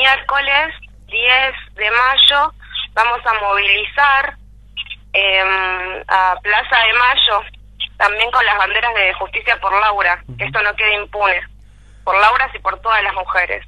miércoles 10 de mayo vamos a movilizar em, a Plaza de Mayo, también con las banderas de justicia por Laura, que esto no quede impune, por Laura y por todas las mujeres.